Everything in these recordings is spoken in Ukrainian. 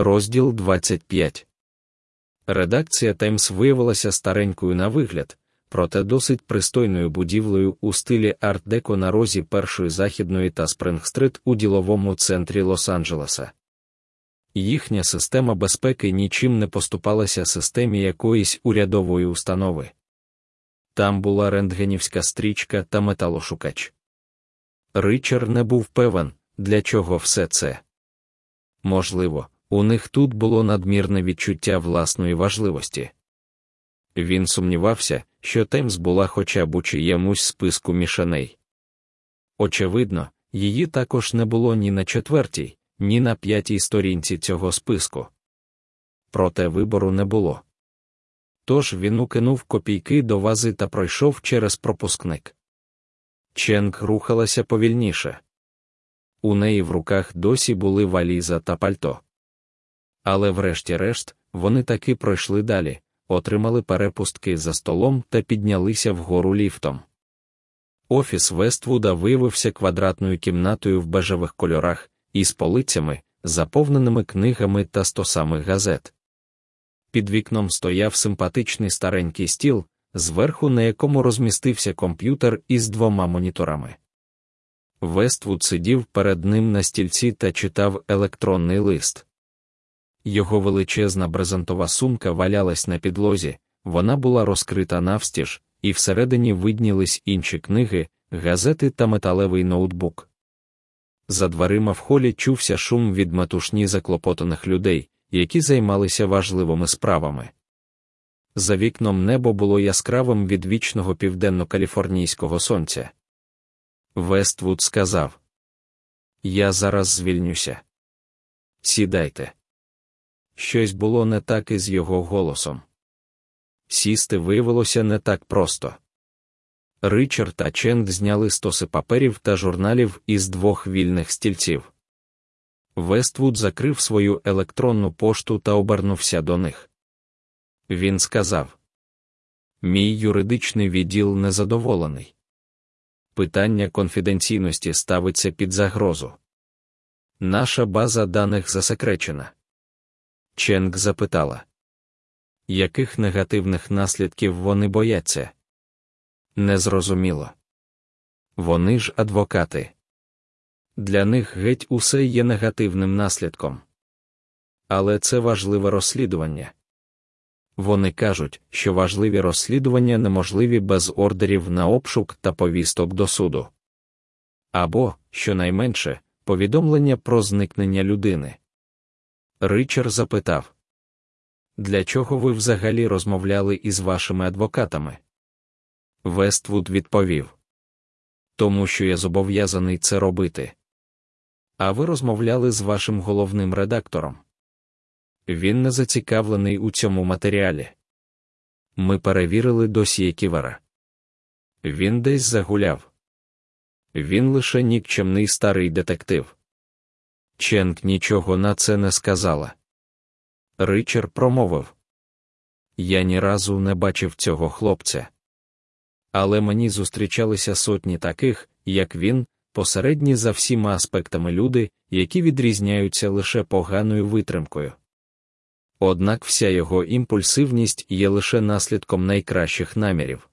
Розділ 25 Редакція Таймс виявилася старенькою на вигляд, проте досить пристойною будівлею у стилі арт-деко на розі першої західної та Спрингстрит у діловому центрі Лос-Анджелеса. Їхня система безпеки нічим не поступалася системі якоїсь урядової установи. Там була рентгенівська стрічка та металошукач. Ричард не був певен, для чого все це. Можливо, у них тут було надмірне відчуття власної важливості. Він сумнівався, що Темс була хоча б у чиємусь списку мішаней. Очевидно, її також не було ні на четвертій, ні на п'ятій сторінці цього списку. Проте вибору не було. Тож він укинув копійки до вази та пройшов через пропускник. Ченг рухалася повільніше. У неї в руках досі були валіза та пальто. Але врешті-решт, вони таки пройшли далі, отримали перепустки за столом та піднялися вгору ліфтом. Офіс Вествуда виявився квадратною кімнатою в бежевих кольорах із полицями, заповненими книгами та стосами газет. Під вікном стояв симпатичний старенький стіл, зверху на якому розмістився комп'ютер із двома моніторами. Вествуд сидів перед ним на стільці та читав електронний лист. Його величезна брезентова сумка валялась на підлозі, вона була розкрита навстіж, і всередині виднілись інші книги, газети та металевий ноутбук. За дверима в холі чувся шум від метушні заклопотаних людей, які займалися важливими справами. За вікном небо було яскравим від вічного південно-каліфорнійського сонця. Вествуд сказав: Я зараз звільнюся. Сідайте. Щось було не так із його голосом. Сісти виявилося не так просто. Ричард та Ченд зняли стоси паперів та журналів із двох вільних стільців. Вествуд закрив свою електронну пошту та обернувся до них. Він сказав: Мій юридичний відділ незадоволений. Питання конфіденційності ставиться під загрозу. Наша база даних засекречена. Ченг запитала, яких негативних наслідків вони бояться? Незрозуміло. Вони ж адвокати. Для них геть усе є негативним наслідком. Але це важливе розслідування. Вони кажуть, що важливі розслідування неможливі без ордерів на обшук та повісток до суду. Або, щонайменше, повідомлення про зникнення людини. Ричард запитав, Для чого ви взагалі розмовляли із вашими адвокатами? Вествуд відповів, Тому що я зобов'язаний це робити. А ви розмовляли з вашим головним редактором. Він не зацікавлений у цьому матеріалі. Ми перевірили досьє Ківера. Він десь загуляв. Він лише нікчемний старий детектив. Ченк нічого на це не сказала. Ричард промовив: Я ні разу не бачив цього хлопця. Але мені зустрічалися сотні таких, як він, посередні за всіма аспектами люди, які відрізняються лише поганою витримкою. Однак вся його імпульсивність є лише наслідком найкращих намірів.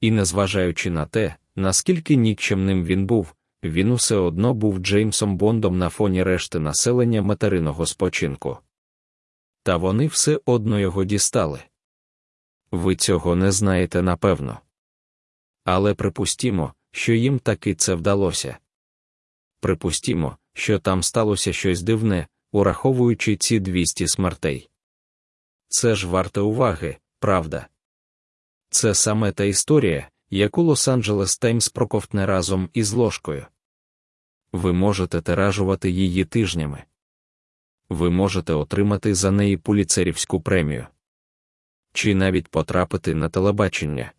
І незважаючи на те, наскільки нікчемним він був, він усе одно був Джеймсом Бондом на фоні решти населення материного спочинку. Та вони все одно його дістали. Ви цього не знаєте напевно. Але припустімо, що їм таки це вдалося. Припустімо, що там сталося щось дивне, ураховуючи ці 200 смертей. Це ж варте уваги, правда. Це саме та історія, яку Лос-Анджелес Таймс проковтне разом із ложкою. Ви можете тиражувати її тижнями. Ви можете отримати за неї пуліцерівську премію. Чи навіть потрапити на телебачення.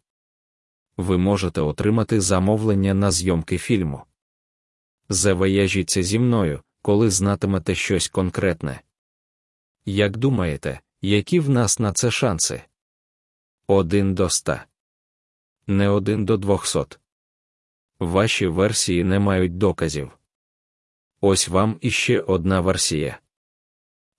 Ви можете отримати замовлення на зйомки фільму. Завияжіться зі мною, коли знатимете щось конкретне. Як думаєте, які в нас на це шанси? Один до ста. Не один до двохсот. Ваші версії не мають доказів. Ось вам іще одна версія.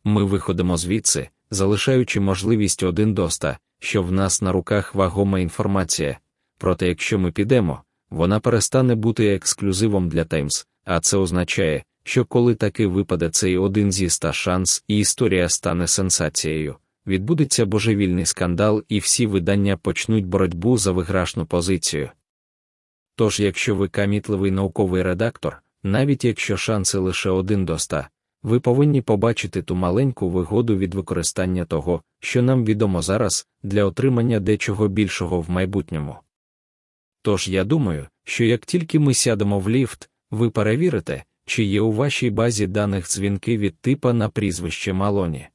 Ми виходимо звідси, залишаючи можливість один до ста, що в нас на руках вагома інформація. Проте, якщо ми підемо, вона перестане бути ексклюзивом для Таймс, а це означає, що коли таки випаде цей один зі ста шанс, і історія стане сенсацією, відбудеться божевільний скандал, і всі видання почнуть боротьбу за виграшну позицію. Тож, якщо ви камітливий науковий редактор, навіть якщо шанси лише один до ста, ви повинні побачити ту маленьку вигоду від використання того, що нам відомо зараз, для отримання дечого більшого в майбутньому. Тож я думаю, що як тільки ми сядемо в ліфт, ви перевірите, чи є у вашій базі даних дзвінки від типа на прізвище Малоні.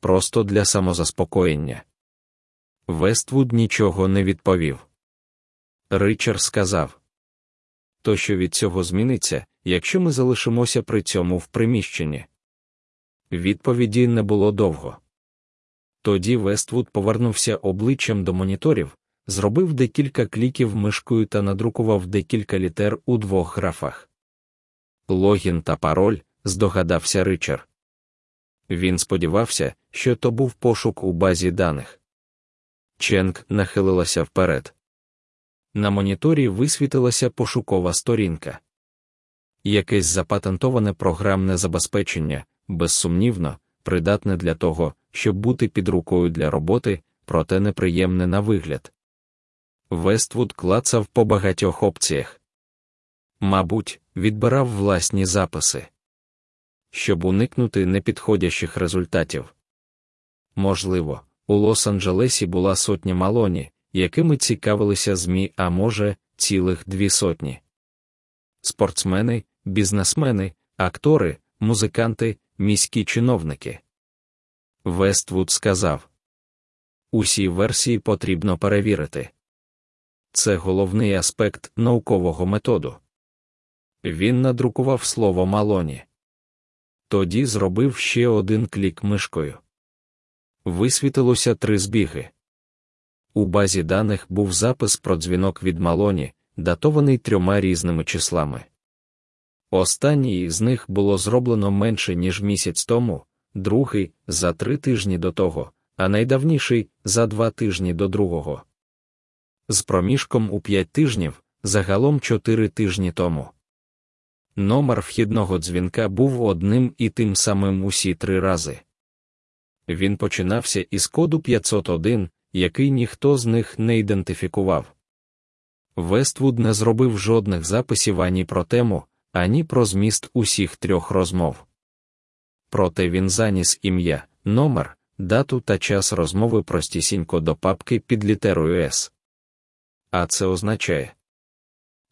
Просто для самозаспокоєння. Вествуд нічого не відповів. Ричард сказав то що від цього зміниться, якщо ми залишимося при цьому в приміщенні. Відповіді не було довго. Тоді Вествуд повернувся обличчям до моніторів, зробив декілька кліків мишкою та надрукував декілька літер у двох графах. Логін та пароль, здогадався Ричард. Він сподівався, що то був пошук у базі даних. Ченк нахилилася вперед. На моніторі висвітилася пошукова сторінка. Якесь запатентоване програмне забезпечення, безсумнівно, придатне для того, щоб бути під рукою для роботи, проте неприємне на вигляд. Вествуд клацав по багатьох опціях. Мабуть, відбирав власні записи, щоб уникнути непідходящих результатів. Можливо, у Лос-Анджелесі була сотня малоні, якими цікавилися ЗМІ, а може, цілих дві сотні. Спортсмени, бізнесмени, актори, музиканти, міські чиновники. Вествуд сказав Усі версії потрібно перевірити. Це головний аспект наукового методу. Він надрукував слово Малоні. Тоді зробив ще один клік мишкою. Висвітилося три збіги. У базі даних був запис про дзвінок від Малоні, датований трьома різними числами. Останній з них було зроблено менше, ніж місяць тому, другий за три тижні до того, а найдавніший за два тижні до другого. З проміжком у п'ять тижнів, загалом чотири тижні тому. Номер вхідного дзвінка був одним і тим самим усі три рази. Він починався із коду 501, який ніхто з них не ідентифікував. Вествуд не зробив жодних записів ані про тему, ані про зміст усіх трьох розмов. Проте він заніс ім'я, номер, дату та час розмови простісінько до папки під літерою С. А це означає?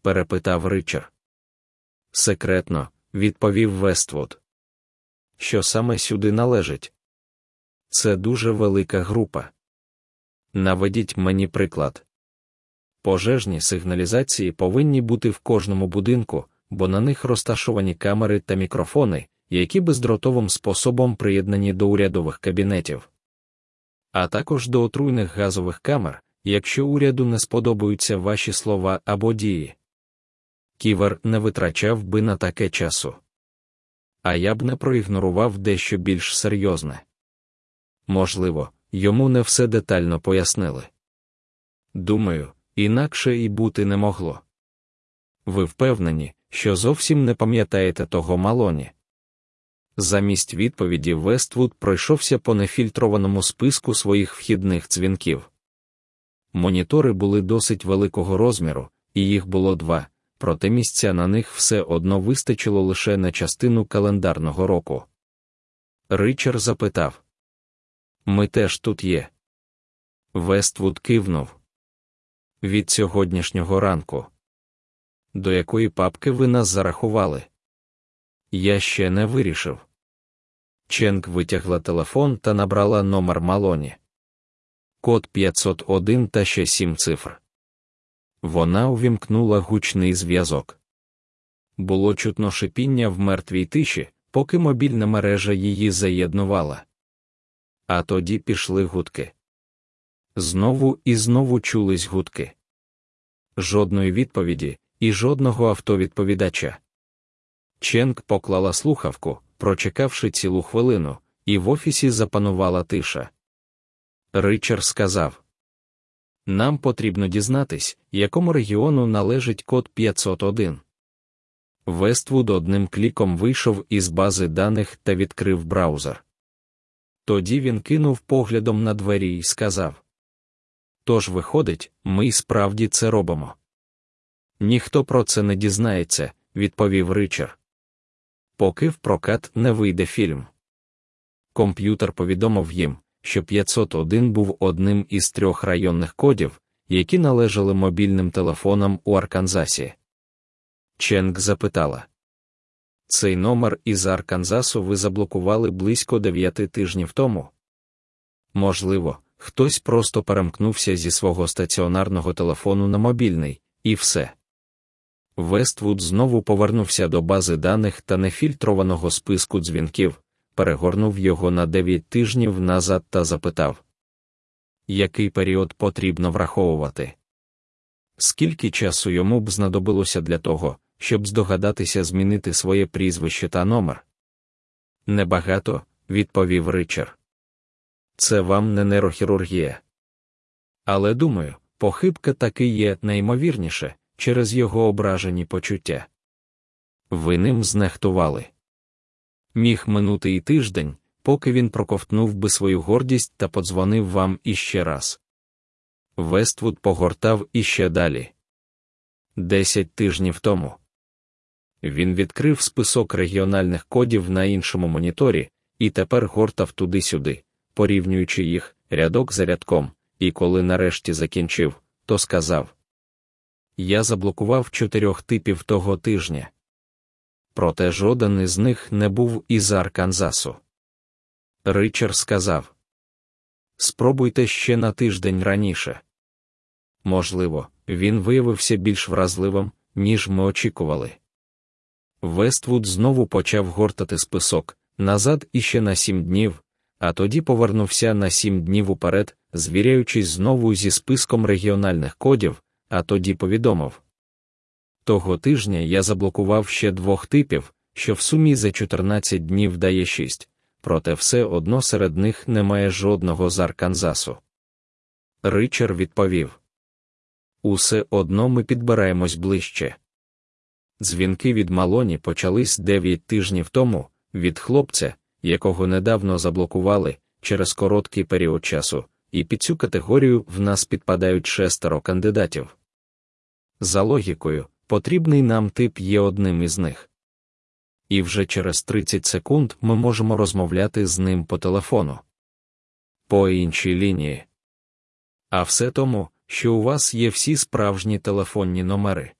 перепитав Ричард. Секретно, відповів Вествуд. Що саме сюди належить? Це дуже велика група. Наведіть мені приклад. Пожежні сигналізації повинні бути в кожному будинку, бо на них розташовані камери та мікрофони, які бездротовим способом приєднані до урядових кабінетів, а також до отруйних газових камер, якщо уряду не сподобаються ваші слова або дії. Ківер не витрачав би на таке часу. А я б не проігнорував дещо більш серйозне. Можливо, йому не все детально пояснили. Думаю, інакше і бути не могло. Ви впевнені, що зовсім не пам'ятаєте того малоні. Замість відповіді Вествуд пройшовся по нефільтрованому списку своїх вхідних дзвінків. Монітори були досить великого розміру, і їх було два, проте місця на них все одно вистачило лише на частину календарного року. Ричард запитав Ми теж тут є. Вествуд кивнув. Від сьогоднішнього ранку. До якої папки ви нас зарахували? Я ще не вирішив. Ченк витягла телефон та набрала номер Малоні. Код 501 та ще сім цифр. Вона увімкнула гучний зв'язок. Було чутно шипіння в мертвій тиші, поки мобільна мережа її заєднувала. А тоді пішли гудки. Знову і знову чулись гудки. Жодної відповіді і жодного автовідповідача. Ченк поклала слухавку, прочекавши цілу хвилину, і в офісі запанувала тиша. Ричард сказав: Нам потрібно дізнатись, якому регіону належить код 501. Вествуд одним кліком вийшов із бази даних та відкрив браузер. Тоді він кинув поглядом на двері і сказав: Тож, виходить, ми справді це робимо. Ніхто про це не дізнається, відповів Ричард. Поки в прокат не вийде фільм. Комп'ютер повідомив їм, що 501 був одним із трьох районних кодів, які належали мобільним телефонам у Арканзасі. Ченк запитала. Цей номер із Арканзасу ви заблокували близько дев'яти тижнів тому. Можливо, хтось просто перемкнувся зі свого стаціонарного телефону на мобільний, і все. Вествуд знову повернувся до бази даних та нефільтрованого списку дзвінків, перегорнув його на дев'ять тижнів назад та запитав, який період потрібно враховувати? Скільки часу йому б знадобилося для того, щоб здогадатися змінити своє прізвище та номер? Небагато, відповів Ричард. Це вам не нейрохірургія. Але думаю, похибка таки є найімовірніше через його ображені почуття. Ви ним знехтували. Міг минути і тиждень, поки він проковтнув би свою гордість та подзвонив вам іще раз. Вествуд погортав іще далі. Десять тижнів тому. Він відкрив список регіональних кодів на іншому моніторі і тепер гортав туди-сюди, порівнюючи їх рядок за рядком, і коли нарешті закінчив, то сказав: Я заблокував чотирьох типів того тижня. Проте жоден із них не був із Арканзасу. Ричард сказав: Спробуйте ще на тиждень раніше. Можливо, він виявився більш вразливим, ніж ми очікували. Вествуд знову почав гортати список назад іще на сім днів, а тоді повернувся на сім днів уперед, звіряючись знову зі списком регіональних кодів, а тоді повідомив. Того тижня я заблокував ще двох типів, що в сумі за 14 днів дає 6, проте все одно серед них немає жодного з Арканзасу. Ричард відповів Усе одно ми підбираємось ближче. Дзвінки від Малоні почались 9 тижнів тому, від хлопця, якого недавно заблокували через короткий період часу, і під цю категорію в нас підпадають шестеро кандидатів. За логікою, потрібний нам тип є одним із них. І вже через 30 секунд ми можемо розмовляти з ним по телефону. По іншій лінії. А все тому, що у вас є всі справжні телефонні номери.